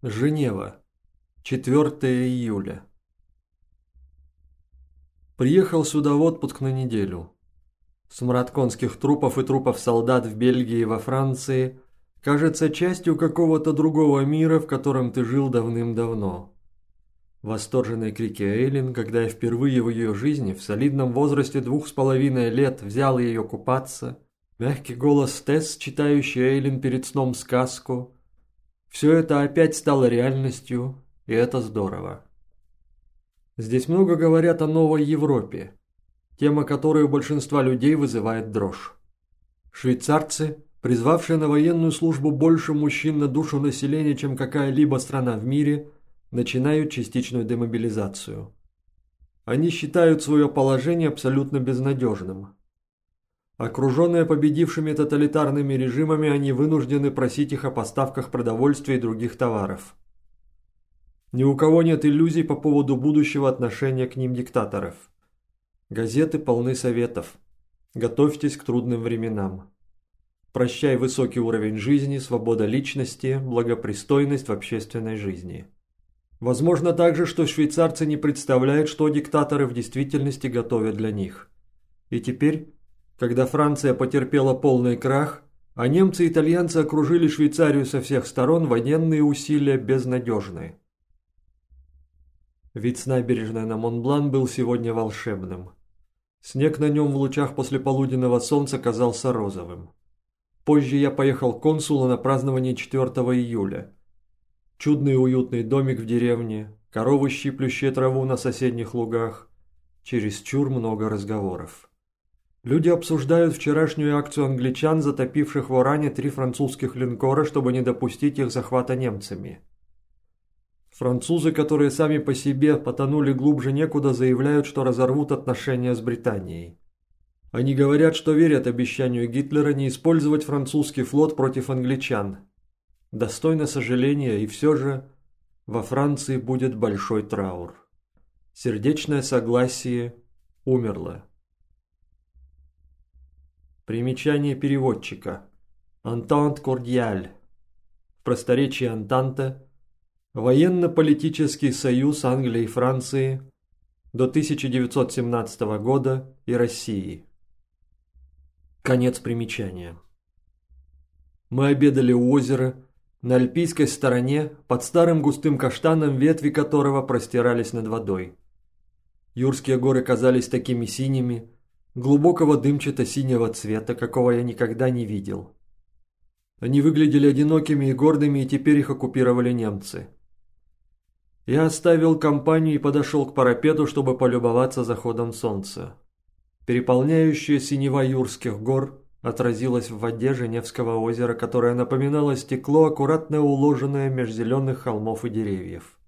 Женева. 4 июля. Приехал сюда в отпуск на неделю. Смрад конских трупов и трупов солдат в Бельгии и во Франции кажется частью какого-то другого мира, в котором ты жил давным-давно. Восторженные крики Эйлин, когда я впервые в ее жизни в солидном возрасте двух с половиной лет взял ее купаться, мягкий голос Тесс, читающий Эйлин перед сном сказку – все это опять стало реальностью, и это здорово. Здесь много говорят о новой Европе, тема которой у большинства людей вызывает дрожь. Швейцарцы, призвавшие на военную службу больше мужчин на душу населения, чем какая-либо страна в мире, начинают частичную демобилизацию. Они считают свое положение абсолютно безнадежным. Окруженные победившими тоталитарными режимами, они вынуждены просить их о поставках продовольствия и других товаров. Ни у кого нет иллюзий по поводу будущего отношения к ним диктаторов. Газеты полны советов. Готовьтесь к трудным временам. Прощай высокий уровень жизни, свобода личности, благопристойность в общественной жизни. Возможно также, что швейцарцы не представляют, что диктаторы в действительности готовят для них. И теперь когда Франция потерпела полный крах, а немцы и итальянцы окружили Швейцарию со всех сторон, военные усилия безнадежны. Вид с набережной на Монблан был сегодня волшебным. Снег на нем в лучах после полуденного солнца казался розовым. Позже я поехал к консулу на празднование 4 июля. Чудный уютный домик в деревне, коровы, щиплющие траву на соседних лугах. Чересчур много разговоров. Люди обсуждают вчерашнюю акцию англичан, затопивших в Оране три французских линкора, чтобы не допустить их захвата немцами. Французы, которые сами по себе потонули глубже некуда, заявляют, что разорвут отношения с Британией. Они говорят, что верят обещанию Гитлера не использовать французский флот против англичан. Достойно сожаления, и все же во Франции будет большой траур. Сердечное согласие умерло. Примечание переводчика. Антант Кордиаль. В просторечии Антанта – военно-политический союз Англии и Франции до 1917 года и России. Конец примечания. Мы обедали у озера, на альпийской стороне, под старым густым каштаном, ветви которого простирались над водой. Юрские горы казались такими синими, глубокого дымчато-синего цвета, какого я никогда не видел. Они выглядели одинокими и гордыми, и теперь их оккупировали немцы. Я оставил компанию и подошел к парапету, чтобы полюбоваться заходом солнца. Переполняющая синева Юрских гор отразилась в воде Женевского озера, которое напоминало стекло, аккуратно уложенное меж зеленых холмов и деревьев.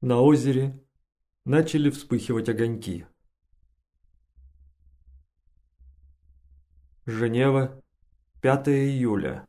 На озере начали вспыхивать огоньки. Женева, 5 июля.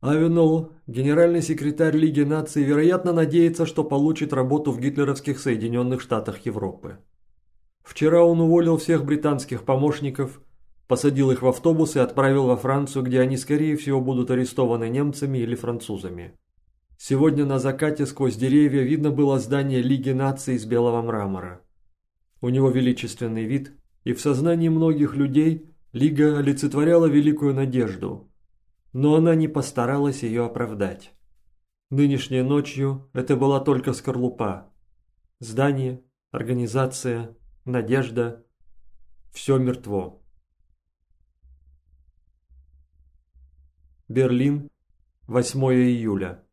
Авенол, генеральный секретарь Лиги наций, вероятно надеется, что получит работу в гитлеровских Соединенных Штатах Европы. Вчера он уволил всех британских помощников, посадил их в автобус и отправил во Францию, где они, скорее всего, будут арестованы немцами или французами. Сегодня на закате сквозь деревья видно было здание Лиги наций из белого мрамора. У него величественный вид – и в сознании многих людей Лига олицетворяла великую надежду, но она не постаралась ее оправдать. Нынешней ночью это была только скорлупа. Здание, организация, надежда – все мертво. Берлин, 8 июля.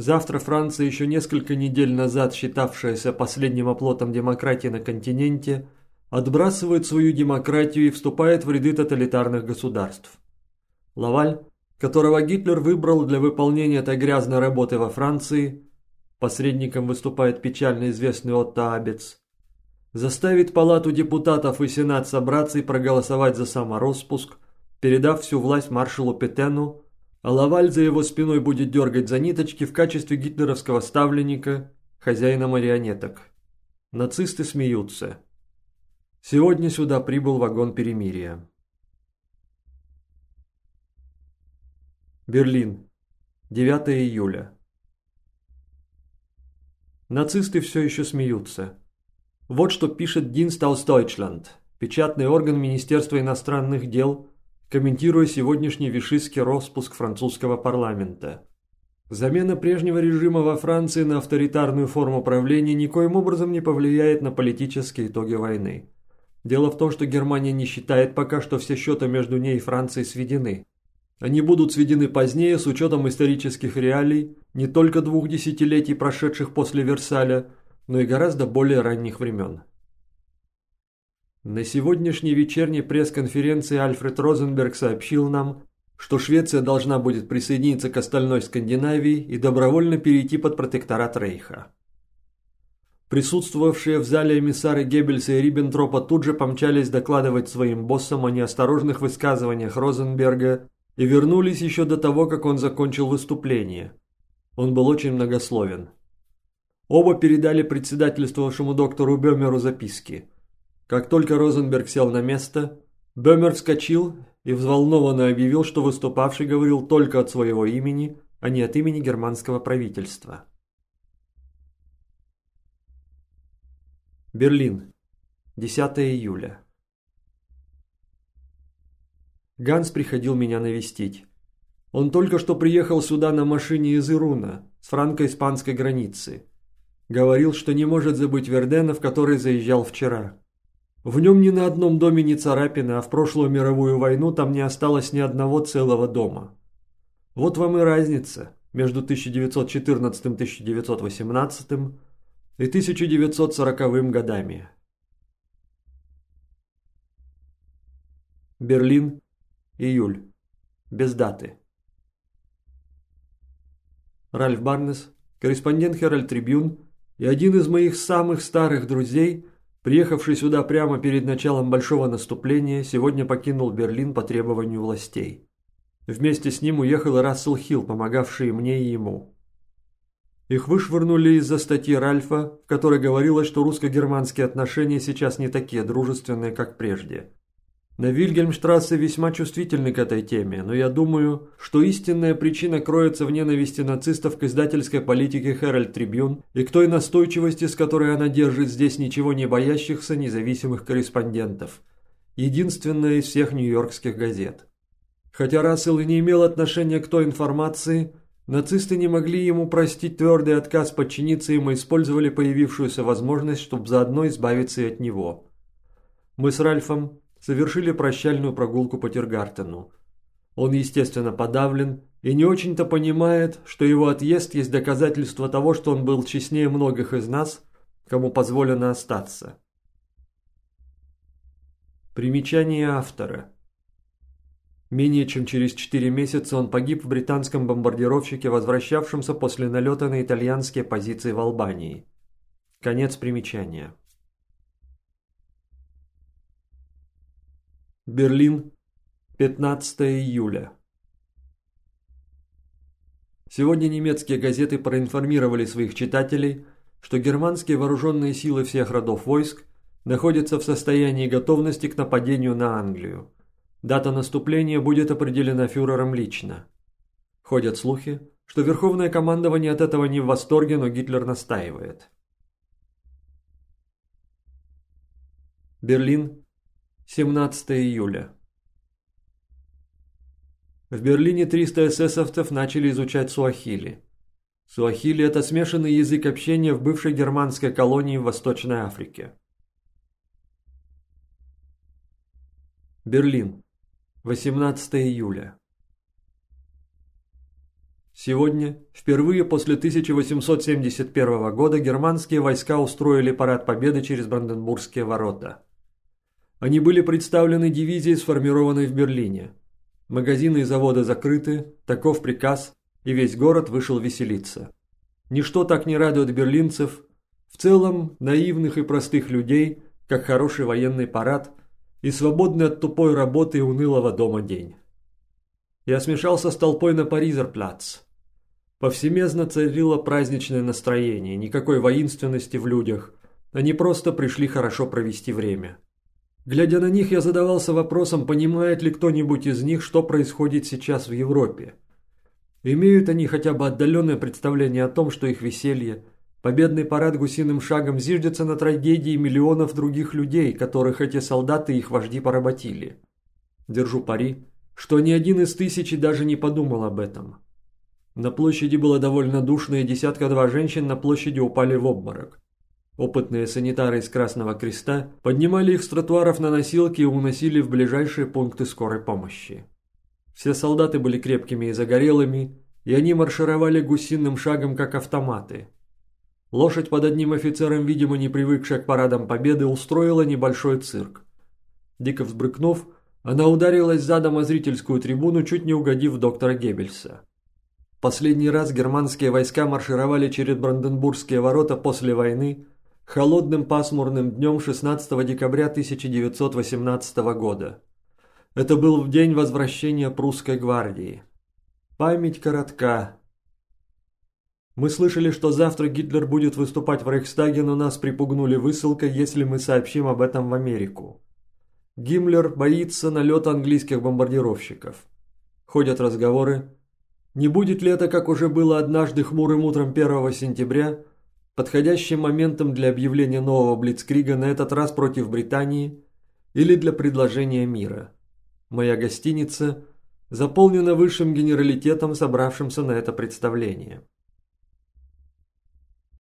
Завтра Франция, еще несколько недель назад считавшаяся последним оплотом демократии на континенте, отбрасывает свою демократию и вступает в ряды тоталитарных государств. Лаваль, которого Гитлер выбрал для выполнения этой грязной работы во Франции, посредником выступает печально известный Отто Абец, заставит Палату депутатов и Сенат собраться и проголосовать за самороспуск, передав всю власть маршалу Петену, а Лаваль за его спиной будет дергать за ниточки в качестве гитлеровского ставленника, хозяина марионеток. Нацисты смеются. Сегодня сюда прибыл вагон перемирия. Берлин. 9 июля. Нацисты все еще смеются. Вот что пишет aus Deutschland, печатный орган Министерства иностранных дел, комментируя сегодняшний вишистский распуск французского парламента. Замена прежнего режима во Франции на авторитарную форму правления никоим образом не повлияет на политические итоги войны. Дело в том, что Германия не считает пока, что все счеты между ней и Францией сведены. Они будут сведены позднее с учетом исторических реалий не только двух десятилетий, прошедших после Версаля, но и гораздо более ранних времен. На сегодняшней вечерней пресс-конференции Альфред Розенберг сообщил нам, что Швеция должна будет присоединиться к остальной Скандинавии и добровольно перейти под протекторат Рейха. Присутствовавшие в зале эмиссары Геббельса и Риббентропа тут же помчались докладывать своим боссам о неосторожных высказываниях Розенберга и вернулись еще до того, как он закончил выступление. Он был очень многословен. Оба передали председательствовавшему доктору Бемеру записки. Как только Розенберг сел на место, Бемер вскочил и взволнованно объявил, что выступавший говорил только от своего имени, а не от имени германского правительства. Берлин. 10 июля. Ганс приходил меня навестить. Он только что приехал сюда на машине из Ируна, с франко-испанской границы. Говорил, что не может забыть Вердена, в который заезжал вчера. В нем ни на одном доме не царапины, а в прошлую мировую войну там не осталось ни одного целого дома. Вот вам и разница между 1914-1918 и 1940 годами. Берлин, июль. Без даты. Ральф Барнес, корреспондент Herald Трибюн и один из моих самых старых друзей, приехавший сюда прямо перед началом большого наступления, сегодня покинул Берлин по требованию властей. Вместе с ним уехал Рассел Хилл, помогавший мне и ему. Их вышвырнули из-за статьи Ральфа, в которой говорилось, что русско-германские отношения сейчас не такие дружественные, как прежде. На Вильгельмштрассе весьма чувствительны к этой теме, но я думаю, что истинная причина кроется в ненависти нацистов к издательской политике Herald Tribune и к той настойчивости, с которой она держит здесь ничего не боящихся независимых корреспондентов. Единственная из всех нью-йоркских газет. Хотя Рассел и не имел отношения к той информации, Нацисты не могли ему простить твердый отказ подчиниться им и использовали появившуюся возможность, чтобы заодно избавиться и от него. Мы с Ральфом совершили прощальную прогулку по Тиргартену. Он, естественно, подавлен и не очень-то понимает, что его отъезд есть доказательство того, что он был честнее многих из нас, кому позволено остаться. Примечание автора – Менее чем через четыре месяца он погиб в британском бомбардировщике, возвращавшемся после налета на итальянские позиции в Албании. Конец примечания. Берлин, 15 июля. Сегодня немецкие газеты проинформировали своих читателей, что германские вооруженные силы всех родов войск находятся в состоянии готовности к нападению на Англию. Дата наступления будет определена фюрером лично. Ходят слухи, что Верховное командование от этого не в восторге, но Гитлер настаивает. Берлин, 17 июля. В Берлине 300 эсэсовцев начали изучать суахили. Суахили – это смешанный язык общения в бывшей германской колонии в Восточной Африке. Берлин, 18 июля. Сегодня, впервые после 1871 года, германские войска устроили парад победы через Бранденбургские ворота. Они были представлены дивизией, сформированной в Берлине. Магазины и заводы закрыты, таков приказ, и весь город вышел веселиться. Ничто так не радует берлинцев, в целом наивных и простых людей, как хороший военный парад – и свободный от тупой работы и унылого дома день. Я смешался с толпой на Паризерплац. Повсеместно царило праздничное настроение, никакой воинственности в людях. Они просто пришли хорошо провести время. Глядя на них, я задавался вопросом, понимает ли кто-нибудь из них, что происходит сейчас в Европе. Имеют они хотя бы отдаленное представление о том, что их веселье, победный парад гусиным шагом зиждется на трагедии миллионов других людей, которых эти солдаты и их вожди поработили. Держу пари, что ни один из тысячи даже не подумал об этом. На площади было довольно душно, и десятка-два женщин на площади упали в обморок. Опытные санитары из Красного Креста поднимали их с тротуаров на носилки и уносили в ближайшие пункты скорой помощи. Все солдаты были крепкими и загорелыми, и они маршировали гусиным шагом, как автоматы. Лошадь под одним офицером, видимо, не привыкшая к парадам победы, устроила небольшой цирк. Дико взбрыкнув, она ударилась задом о зрительскую трибуну, чуть не угодив доктора Геббельса. Последний раз германские войска маршировали через Бранденбургские ворота после войны холодным пасмурным днем 16 декабря 1918 года. Это был в день возвращения прусской гвардии. Память коротка. Мы слышали, что завтра Гитлер будет выступать в Рейхстаге, но нас припугнули высылкой, если мы сообщим об этом в Америку. Гиммлер боится налета английских бомбардировщиков. Ходят разговоры. Не будет ли это, как уже было однажды хмурым утром 1 сентября, подходящим моментом для объявления нового Блицкрига на этот раз против Британии или для предложения мира? Моя гостиница заполнена высшим генералитетом, собравшимся на это представление.